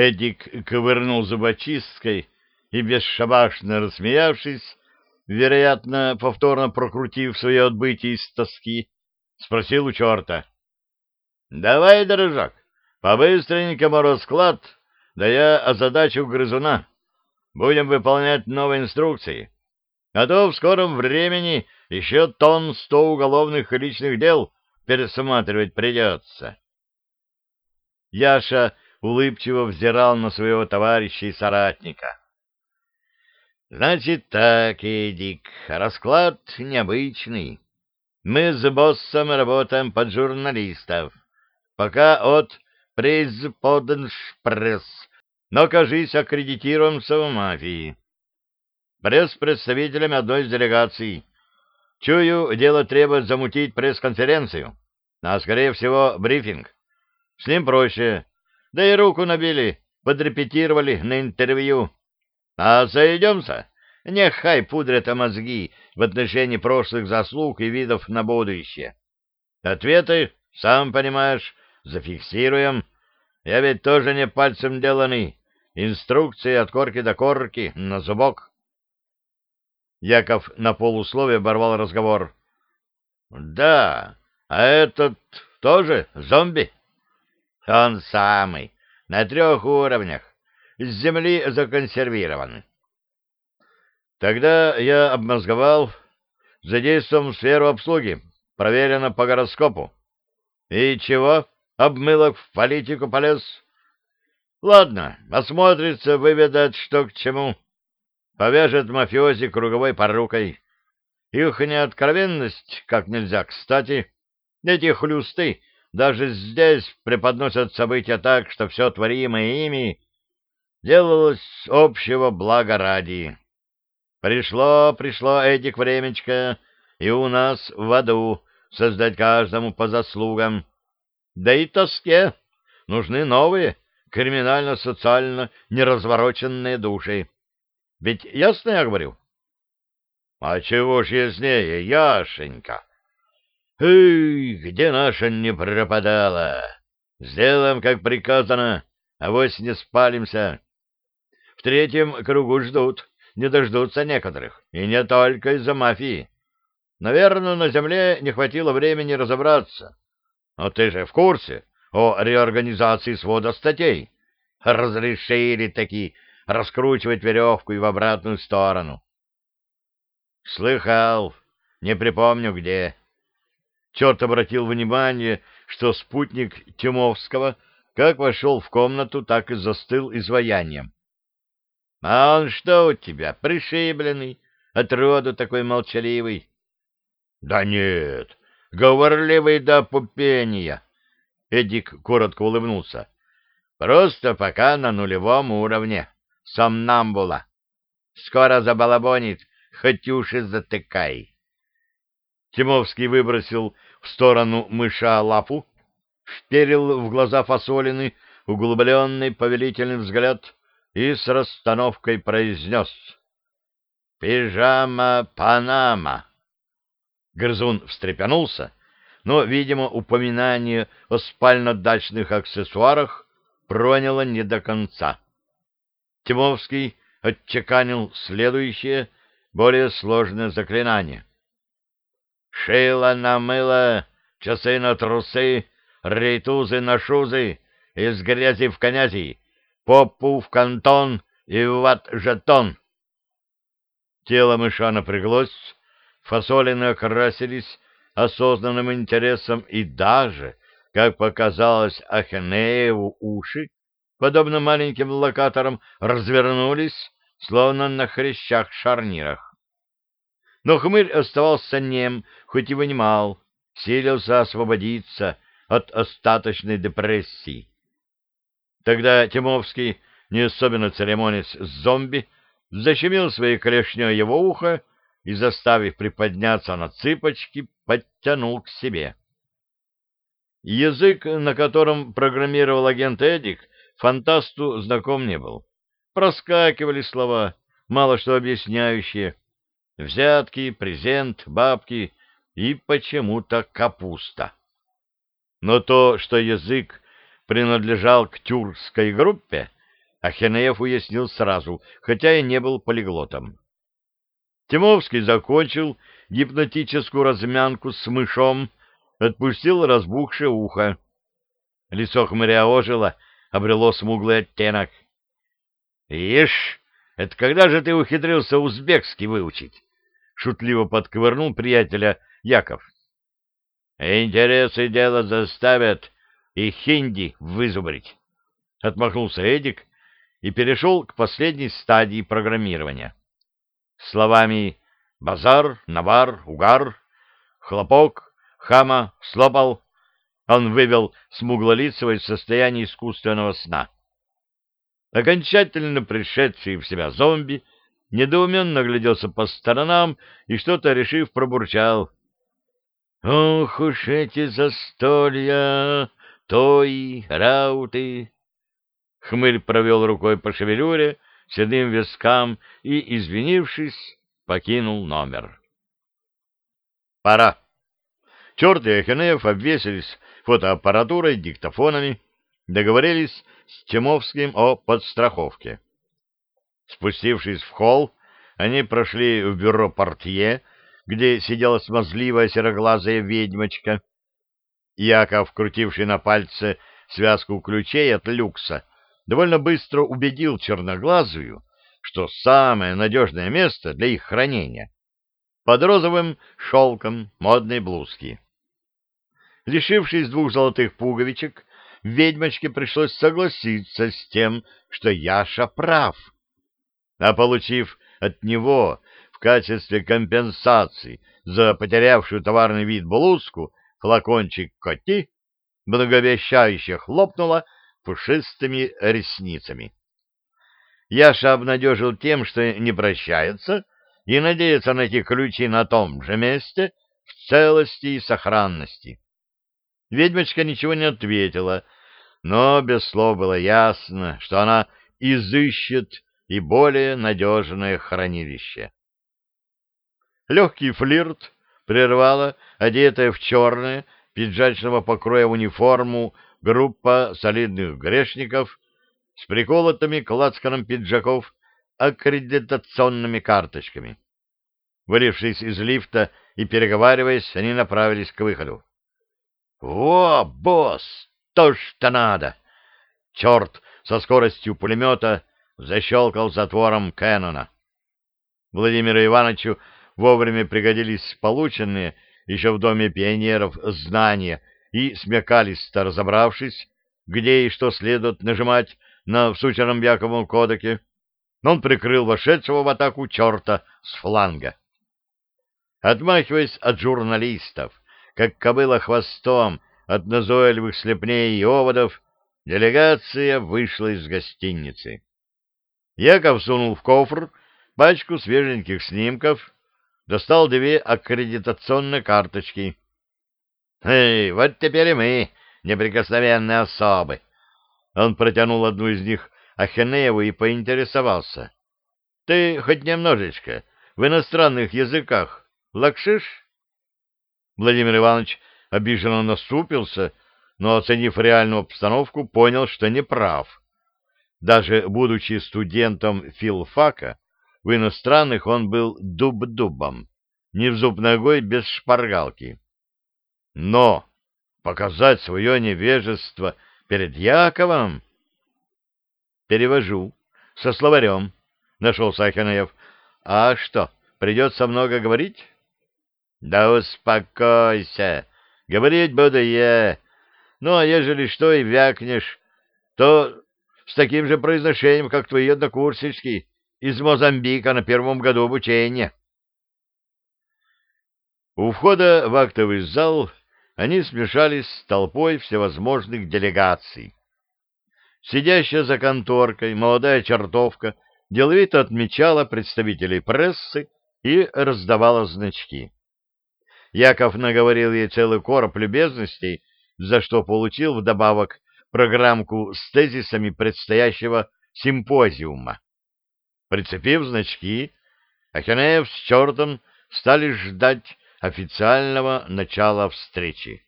Эдик ковырнул зубочисткой и, бесшабашно рассмеявшись, вероятно, повторно прокрутив свое отбытие из тоски, спросил у черта. — Давай, дорожок, по-быстренькому расклад, да я озадачу грызуна. Будем выполнять новые инструкции. А то в скором времени еще тонн сто уголовных и личных дел пересматривать придется. Яша улыбчиво взирал на своего товарища и соратника. Значит так, Эдик, расклад необычный. Мы с боссом работаем под журналистов. Пока от пресс-поденшпресс, но, кажись, аккредитируемся в мафии. Пресс-представителями одной из делегаций. Чую, дело требует замутить пресс-конференцию, а, скорее всего, брифинг. С ним проще. Да и руку набили, подрепетировали на интервью. А сойдемся? Нехай пудрят мозги в отношении прошлых заслуг и видов на будущее. Ответы, сам понимаешь, зафиксируем. Я ведь тоже не пальцем деланный. Инструкции от корки до корки, на зубок. Яков на полусловие оборвал разговор. — Да, а этот тоже зомби? — Он самый, на трех уровнях, с земли законсервирован. Тогда я обмозговал, задействовал сферу обслуги, проверено по гороскопу. И чего? Обмылок в политику полез? Ладно, осмотрится, выведать, что к чему. Повяжет мафиози круговой порукой. Их неоткровенность, как нельзя кстати. Эти хлюсты даже здесь преподносят события так, что все творимое ими делалось общего блага ради. Пришло, пришло, Эдик, времечко, и у нас в аду создать каждому по заслугам. Да и тоске нужны новые, криминально-социально неразвороченные души. Ведь ясно я говорю? — А чего ж яснее, Яшенька? — Эй, где наша не пропадала? Сделаем, как приказано, а вось не спалимся. В третьем кругу ждут не дождутся некоторых, и не только из-за мафии. Наверное, на земле не хватило времени разобраться. Но ты же в курсе о реорганизации свода статей. Разрешили таки раскручивать веревку и в обратную сторону. Слыхал, не припомню где. Черт обратил внимание, что спутник Тимовского как вошел в комнату, так и застыл изваянием. — А он что у тебя, пришибленный, отроду такой молчаливый? — Да нет, говорливый до пупения. Эдик коротко улыбнулся. — Просто пока на нулевом уровне. Сомнамбула. Скоро забалабонит, хоть уши затыкай. Тимовский выбросил в сторону мыша лапу, вперил в глаза фасолины углубленный повелительный взгляд и с расстановкой произнес «Пижама Панама». Грызун встрепенулся, но, видимо, упоминание о спально-дачных аксессуарах проняло не до конца. Тимовский отчеканил следующее, более сложное заклинание. «Шило на мыло, часы на трусы, рейтузы на шузы, из грязи в конязи, попу в кантон и в ват-жетон. Тело мыша напряглось, фасолины окрасились осознанным интересом и даже, как показалось Ахенееву, уши, подобно маленьким локаторам, развернулись, словно на хрящах-шарнирах. Но хмырь оставался нем, хоть и вынимал, силился освободиться от остаточной депрессии. Тогда Тимовский, не особенно церемонясь с зомби, защемил своей клешней его ухо и, заставив приподняться на цыпочки, подтянул к себе. Язык, на котором программировал агент Эдик, фантасту знаком не был. Проскакивали слова, мало что объясняющие. Взятки, презент, бабки и почему-то капуста. Но то, что язык принадлежал к тюркской группе, Ахенеев уяснил сразу, хотя и не был полиглотом. Тимовский закончил гипнотическую размянку с мышом, отпустил разбухшее ухо. Лицо хмыря ожило, обрело смуглый оттенок. — Ишь, это когда же ты ухитрился узбекский выучить? — шутливо подковырнул приятеля Яков. — Интересы дело заставят и хинди вызубрить. Отмахнулся Эдик и перешел к последней стадии программирования. Словами «базар», «навар», «угар», «хлопок», «хама», «слопал» он вывел смуглолицего из состояния искусственного сна. Окончательно пришедший в себя зомби недоуменно гляделся по сторонам и, что-то решив, пробурчал. «Ох уж эти застолья, тои, рауты!» Хмырь провел рукой по шевелюре, седым вискам и, извинившись, покинул номер. «Пора!» Черт и Ахенеев обвесились фотоаппаратурой, диктофонами, договорились с Тимовским о подстраховке. Спустившись в холл, они прошли в бюро портье, где сидела смазливая сероглазая ведьмочка. Яков, крутивший на пальце связку ключей от люкса, довольно быстро убедил черноглазую, что самое надежное место для их хранения — под розовым шелком модной блузки. Лишившись двух золотых пуговичек, ведьмочке пришлось согласиться с тем, что Яша прав. А получив от него в качестве компенсации за потерявшую товарный вид блузку флакончик коти, многообещающе хлопнула пушистыми ресницами. Яша обнадежил тем, что не прощается и надеется найти ключи на том же месте в целости и сохранности. Ведьмочка ничего не ответила, но без слов было ясно, что она изыщет и более надежное хранилище. Легкий флирт прервала одетая в черное пиджачного покроя униформу группа солидных грешников с приколотыми к лацканам пиджаков аккредитационными карточками. Вылезшись из лифта и переговариваясь, они направились к выходу. «О, босс! То, что надо!» Черт со скоростью пулемета защелкал затвором Кэннона. Владимиру Ивановичу вовремя пригодились полученные еще в Доме пионеров знания, и смекались-то разобравшись, где и что следует нажимать на всученном Яковом кодеке, он прикрыл вошедшего в атаку черта с фланга. Отмахиваясь от журналистов, как кобыла хвостом от назойливых слепней и оводов, делегация вышла из гостиницы. Яков сунул в кофр пачку свеженьких снимков, достал две аккредитационные карточки. «Эй, вот теперь и мы, неприкосновенные особы!» Он протянул одну из них Ахенееву и поинтересовался. «Ты хоть немножечко в иностранных языках лакшишь?» Владимир Иванович обиженно наступился, но, оценив реальную обстановку, понял, что не прав. Даже будучи студентом филфака, в иностранных он был дуб-дубом, не в зуб ногой без шпаргалки. Но показать свое невежество перед Яковом... Перевожу. Со словарем. Нашел Сахинаев. А что, придется много говорить? Да успокойся. Говорить буду я. Ну, а ежели что и вякнешь, то с таким же произношением, как твои однокурсички из Мозамбика на первом году обучения. У входа в актовый зал они смешались с толпой всевозможных делегаций. Сидящая за конторкой молодая чертовка деловито отмечала представителей прессы и раздавала значки. Яков наговорил ей целый короб любезностей, за что получил вдобавок программку с тезисами предстоящего симпозиума. Прицепив значки, Ахинеев с чертом стали ждать официального начала встречи.